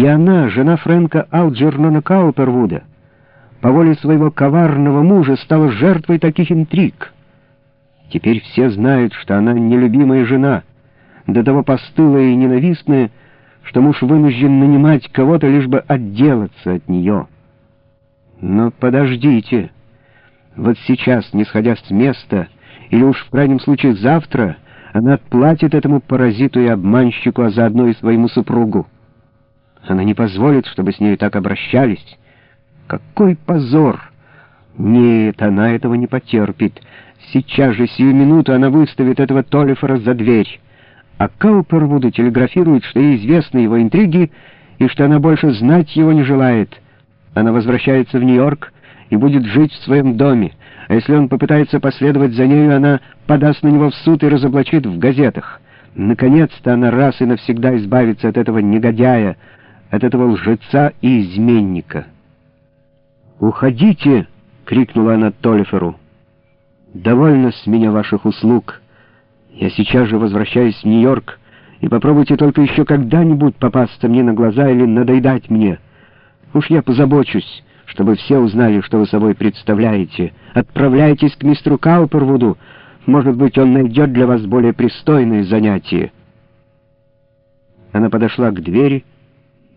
И она, жена Фрэнка Алджернона Каупервуда, по воле своего коварного мужа стала жертвой таких интриг. Теперь все знают, что она нелюбимая жена, до того постылая и ненавистная, что муж вынужден нанимать кого-то, лишь бы отделаться от нее. Но подождите. Вот сейчас, не сходя с места, или уж в крайнем случае завтра, она отплатит этому паразиту и обманщику, а заодно и своему супругу. Она не позволит, чтобы с ней так обращались. Какой позор! Нет, она этого не потерпит. Сейчас же, сию минуту, она выставит этого Толлифора за дверь. А Каупервуду телеграфирует, что ей известны его интриги и что она больше знать его не желает. Она возвращается в Нью-Йорк и будет жить в своем доме, а если он попытается последовать за нею, она подаст на него в суд и разоблачит в газетах. Наконец-то она раз и навсегда избавится от этого негодяя, от этого лжеца и изменника. «Уходите!» — крикнула она Толлиферу. «Довольно с меня ваших услуг. Я сейчас же возвращаюсь в Нью-Йорк, и попробуйте только еще когда-нибудь попасться мне на глаза или надоедать мне. Уж я позабочусь, чтобы все узнали, что вы собой представляете. Отправляйтесь к мистеру Каупервуду. Может быть, он найдет для вас более пристойное занятие». Она подошла к двери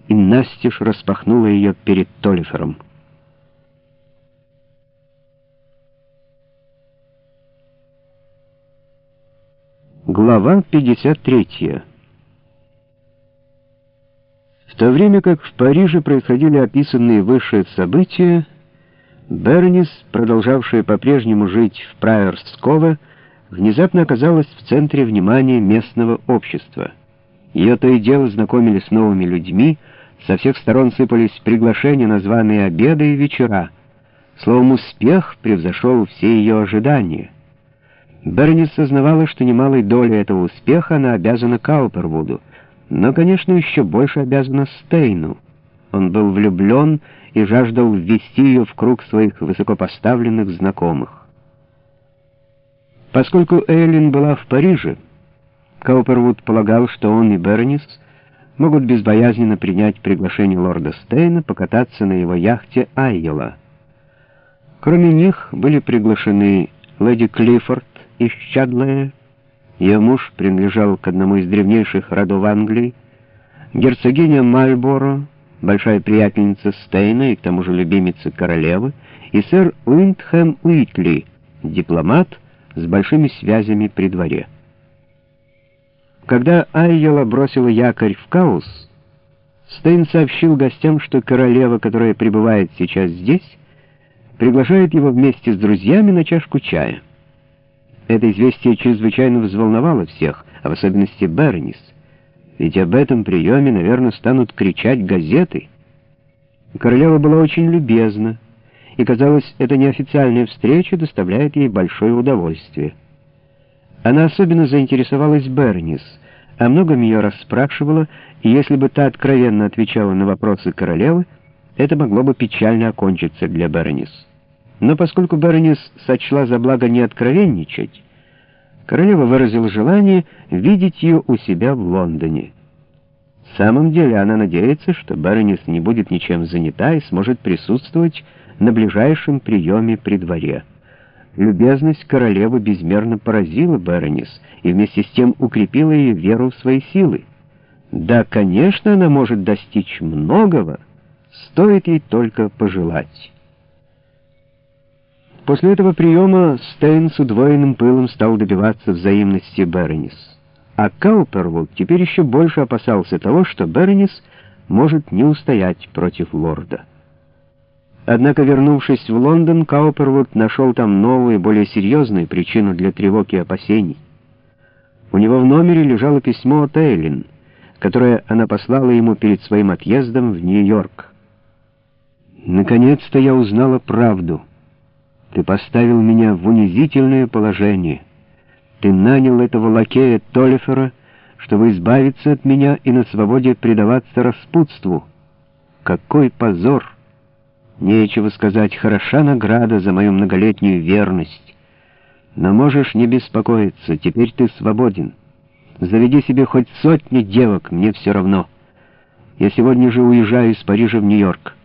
и настежь распахнула ее перед Толлифером. Глава 53 В то время как в Париже происходили описанные выше события, Бернис, продолжавшая по-прежнему жить в Прайерскове, внезапно оказалась в центре внимания местного общества. Ее то и дело знакомили с новыми людьми, со всех сторон сыпались приглашения на званые обеды и вечера. Словом, успех превзошел все ее ожидания. Бернис сознавала, что немалой долей этого успеха она обязана Каупервуду, но, конечно, еще больше обязана Стейну. Он был влюблен и жаждал ввести ее в круг своих высокопоставленных знакомых. Поскольку Эйлин была в Париже, Каупервуд полагал, что он и Бернис могут безбоязненно принять приглашение лорда Стейна покататься на его яхте Айела. Кроме них были приглашены леди Клиффорд, из Чадлая. Ее муж принадлежал к одному из древнейших родов Англии. Герцогиня Мальборо, большая приятельница Стейна и к тому же любимица королевы, и сэр Уиндхэм Уитли, дипломат с большими связями при дворе. Когда Айела бросила якорь в Каус, Стейн сообщил гостям, что королева, которая пребывает сейчас здесь, приглашает его вместе с друзьями на чашку чая. Это известие чрезвычайно взволновало всех, а в особенности Бернис. Ведь об этом приеме, наверное, станут кричать газеты. Королева была очень любезна, и, казалось, эта неофициальная встреча доставляет ей большое удовольствие. Она особенно заинтересовалась Бернис, о многом ее расспрашивала, и если бы та откровенно отвечала на вопросы королевы, это могло бы печально окончиться для Бернис. Но поскольку Бернис сочла за благо не откровенничать, королева выразила желание видеть ее у себя в Лондоне. В самом деле она надеется, что Бернис не будет ничем занята и сможет присутствовать на ближайшем приеме при дворе. Любезность королевы безмерно поразила Бернис и вместе с тем укрепила ее веру в свои силы. Да, конечно, она может достичь многого, стоит ей только пожелать. После этого приема Стейн с удвоенным пылом стал добиваться взаимности Бернис. А Каупервуд теперь еще больше опасался того, что Бернис может не устоять против лорда. Однако, вернувшись в Лондон, Каупервуд нашел там новую, более серьезную причину для тревоги и опасений. У него в номере лежало письмо от Эйлин, которое она послала ему перед своим отъездом в Нью-Йорк. «Наконец-то я узнала правду». Ты поставил меня в унизительное положение. Ты нанял этого лакея Толлифера, чтобы избавиться от меня и на свободе предаваться распутству. Какой позор! Нечего сказать, хороша награда за мою многолетнюю верность. Но можешь не беспокоиться, теперь ты свободен. Заведи себе хоть сотни девок, мне все равно. Я сегодня же уезжаю из Парижа в Нью-Йорк.